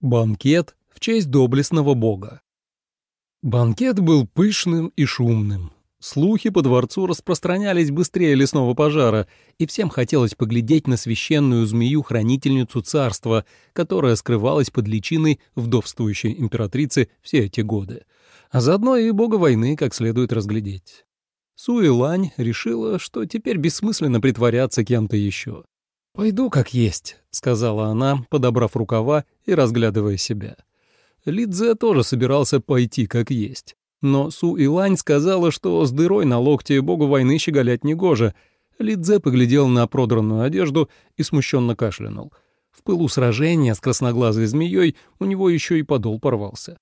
Банкет в честь доблестного бога. Банкет был пышным и шумным. Слухи по дворцу распространялись быстрее лесного пожара, и всем хотелось поглядеть на священную змею-хранительницу царства, которая скрывалась под личиной вдовствующей императрицы все эти годы, а заодно и бога войны как следует разглядеть. Суэлань решила, что теперь бессмысленно притворяться кем-то еще. «Пойду как есть», — сказала она, подобрав рукава и разглядывая себя. Лидзе тоже собирался пойти как есть. Но Су Илань сказала, что с дырой на локте богу войны щеголять негоже. Лидзе поглядел на продранную одежду и смущенно кашлянул. В пылу сражения с красноглазой змеей у него еще и подол порвался.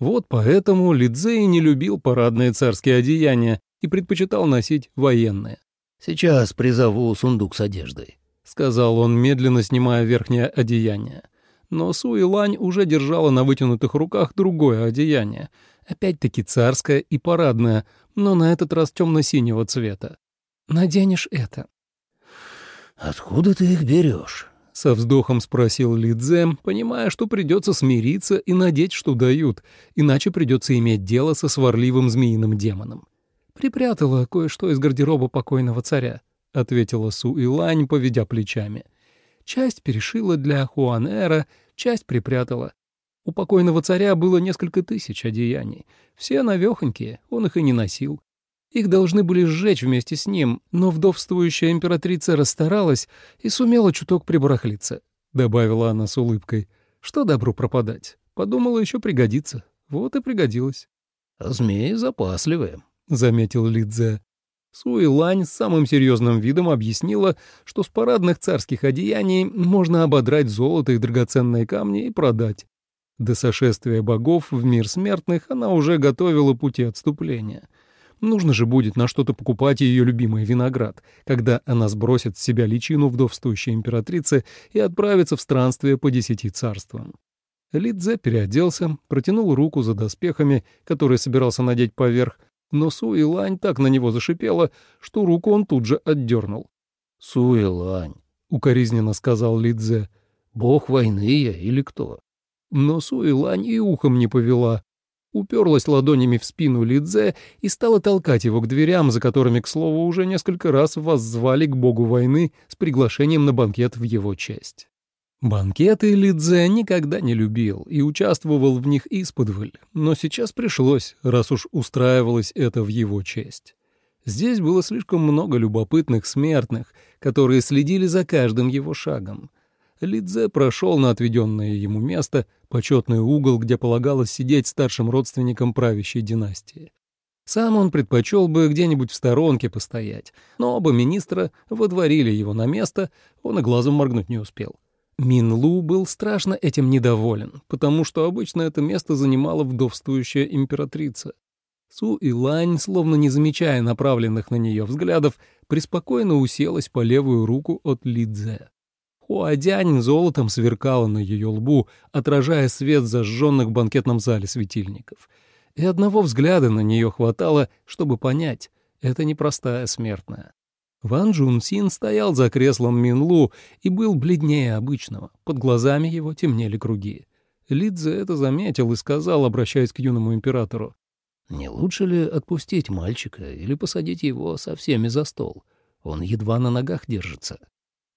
Вот поэтому Лидзе и не любил парадные царские одеяния и предпочитал носить военные. «Сейчас призову сундук с одеждой», — сказал он, медленно снимая верхнее одеяние. Но Су Илань уже держала на вытянутых руках другое одеяние — Опять-таки царская и парадная, но на этот раз темно-синего цвета. Наденешь это. «Откуда ты их берешь?» — со вздохом спросил Лидзе, понимая, что придется смириться и надеть, что дают, иначе придется иметь дело со сварливым змеиным демоном. «Припрятала кое-что из гардероба покойного царя», — ответила Су Илань, поведя плечами. «Часть перешила для Хуанэра, часть припрятала. У покойного царя было несколько тысяч одеяний. Все навехонькие, он их и не носил. Их должны были сжечь вместе с ним, но вдовствующая императрица расстаралась и сумела чуток прибарахлиться, — добавила она с улыбкой. Что добру пропадать? Подумала, еще пригодится. Вот и А змеи запасливые, — заметил Лидзе. Суэлань с самым серьезным видом объяснила, что с парадных царских одеяний можно ободрать золото и драгоценные камни и продать. До сошествия богов в мир смертных она уже готовила пути отступления. Нужно же будет на что-то покупать ее любимый виноград, когда она сбросит с себя личину вдовствующей императрицы и отправится в странствие по десяти царствам. Лидзе переоделся, протянул руку за доспехами, которые собирался надеть поверх, но Суэлань так на него зашипела, что руку он тут же отдернул. «Суэлань», — укоризненно сказал Лидзе, — «бог войны я или кто?» Но Суэлань и ухом не повела. Уперлась ладонями в спину Лидзе и стала толкать его к дверям, за которыми, к слову, уже несколько раз воззвали к богу войны с приглашением на банкет в его честь. Банкеты Лидзе никогда не любил и участвовал в них исподволь, но сейчас пришлось, раз уж устраивалось это в его честь. Здесь было слишком много любопытных смертных, которые следили за каждым его шагом — Лидзе прошел на отведенное ему место, почетный угол, где полагалось сидеть старшим родственником правящей династии. Сам он предпочел бы где-нибудь в сторонке постоять, но оба министра водворили его на место, он и глазом моргнуть не успел. Мин Лу был страшно этим недоволен, потому что обычно это место занимала вдовствующая императрица. Су и Лань, словно не замечая направленных на нее взглядов, преспокойно уселась по левую руку от Лидзе. Хуадянь золотом сверкала на ее лбу, отражая свет зажженных в банкетном зале светильников. И одного взгляда на нее хватало, чтобы понять — это непростая смертная. Ван Джун Син стоял за креслом Минлу и был бледнее обычного, под глазами его темнели круги. Лидзе это заметил и сказал, обращаясь к юному императору. «Не лучше ли отпустить мальчика или посадить его со всеми за стол? Он едва на ногах держится».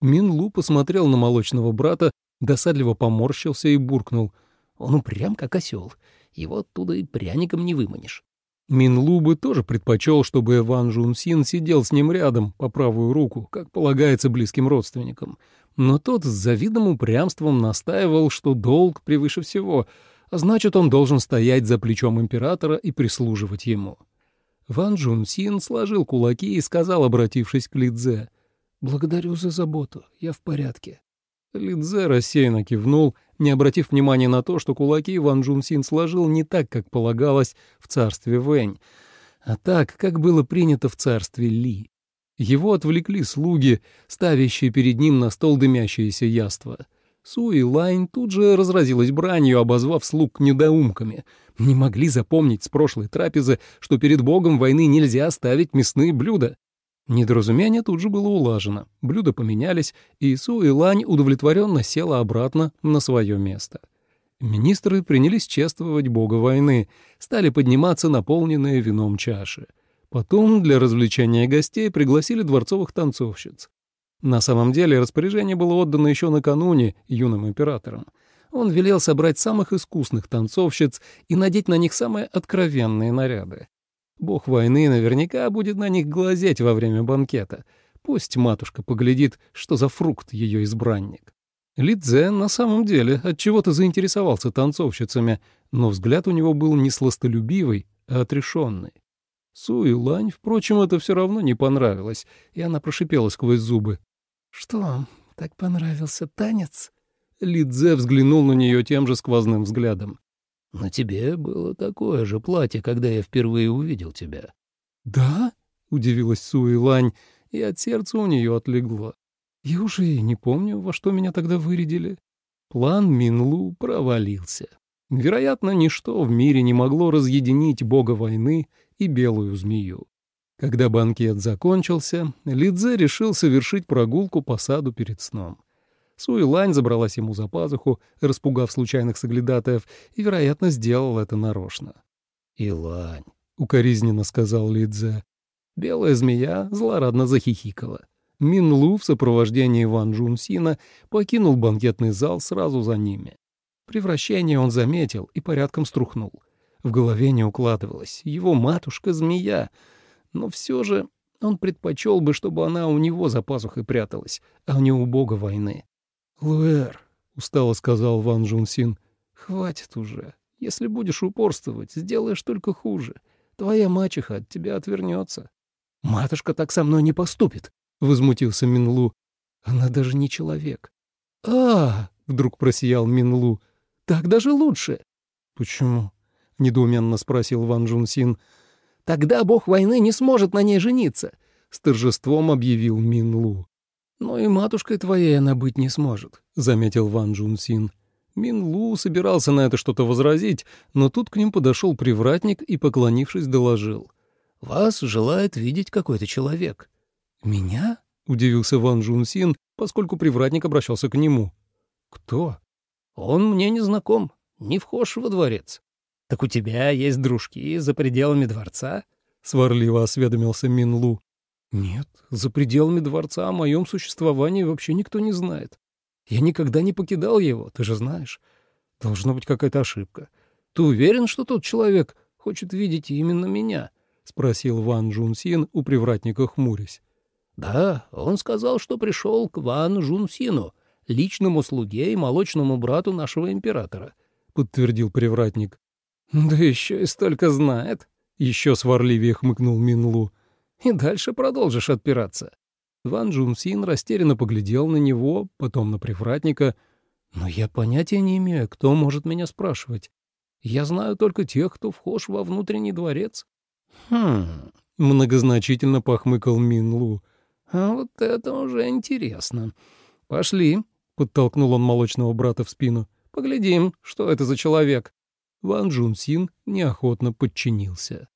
Минлу посмотрел на молочного брата, досадливо поморщился и буркнул. «Он упрям, как осел. Его оттуда и пряником не выманишь». Минлу бы тоже предпочел, чтобы Ван Жун Син сидел с ним рядом, по правую руку, как полагается близким родственникам. Но тот с завидным упрямством настаивал, что долг превыше всего, а значит, он должен стоять за плечом императора и прислуживать ему. Ван Джун Син сложил кулаки и сказал, обратившись к Лидзе, «Благодарю за заботу, я в порядке». Лидзе рассеянно кивнул, не обратив внимания на то, что кулаки Ван Джун Син сложил не так, как полагалось в царстве Вэнь, а так, как было принято в царстве Ли. Его отвлекли слуги, ставящие перед ним на стол дымящееся яство. Суи Лайн тут же разразилась бранью, обозвав слуг недоумками. Не могли запомнить с прошлой трапезы, что перед богом войны нельзя ставить мясные блюда. Недоразумение тут же было улажено, блюда поменялись, и Су Илань удовлетворенно села обратно на свое место. Министры принялись чествовать бога войны, стали подниматься наполненные вином чаши. Потом для развлечения гостей пригласили дворцовых танцовщиц. На самом деле распоряжение было отдано еще накануне юным императором. Он велел собрать самых искусных танцовщиц и надеть на них самые откровенные наряды. Бог войны наверняка будет на них глазеть во время банкета. Пусть матушка поглядит, что за фрукт ее избранник. Лидзе на самом деле от чего то заинтересовался танцовщицами, но взгляд у него был не сластолюбивый, а отрешенный. Суи Лань, впрочем, это все равно не понравилось, и она прошипела сквозь зубы. «Что, так понравился танец?» Лидзе взглянул на нее тем же сквозным взглядом. «На тебе было такое же платье, когда я впервые увидел тебя». «Да?» — удивилась Суи Лань, и от сердца у нее отлегло. «Я уже и не помню, во что меня тогда вырядили». План Минлу провалился. Вероятно, ничто в мире не могло разъединить бога войны и белую змею. Когда банкет закончился, Лидзе решил совершить прогулку по саду перед сном. Суэлань забралась ему за пазуху, распугав случайных соглядатаев, и, вероятно, сделал это нарочно. «Илань», — укоризненно сказал Лидзе. Белая змея злорадно захихикала. Минлу в сопровождении Ван Джунсина покинул банкетный зал сразу за ними. Превращение он заметил и порядком струхнул. В голове не укладывалось. Его матушка — змея. Но все же он предпочел бы, чтобы она у него за пазухой пряталась, а не у бога войны. «Луэр», — устало сказал Ван Джунсин, — «хватит уже. Если будешь упорствовать, сделаешь только хуже. Твоя мачеха от тебя отвернется». «Матушка так со мной не поступит», — возмутился Минлу. «Она даже не человек». «А, — вдруг просиял Минлу, — так даже лучше». «Почему?» — недоуменно спросил Ван Джунсин. «Тогда бог войны не сможет на ней жениться», — с торжеством объявил Минлу. «Но и матушкой твоей она быть не сможет», — заметил Ван Джунсин. Мин Лу собирался на это что-то возразить, но тут к ним подошел привратник и, поклонившись, доложил. «Вас желает видеть какой-то человек». «Меня?» — удивился Ван Джунсин, поскольку привратник обращался к нему. «Кто?» «Он мне не знаком, не вхож во дворец». «Так у тебя есть дружки за пределами дворца?» — сварливо осведомился Мин Лу. Нет, за пределами дворца о моем существовании вообще никто не знает. Я никогда не покидал его, ты же знаешь. Должна быть какая-то ошибка. Ты уверен, что тот человек хочет видеть именно меня? — спросил Ван Джунсин у привратника хмурясь. — Да, он сказал, что пришел к Ван Джунсину, личному слуге и молочному брату нашего императора, — подтвердил привратник. — Да еще и столько знает, — еще сварливее хмыкнул Минлу и дальше продолжишь отпираться». Ван Джунсин растерянно поглядел на него, потом на привратника. «Но я понятия не имею, кто может меня спрашивать. Я знаю только тех, кто вхож во внутренний дворец». «Хм...» — многозначительно похмыкал Минлу. «А вот это уже интересно. Пошли», — подтолкнул он молочного брата в спину. «Поглядим, что это за человек». Ван Джунсин неохотно подчинился.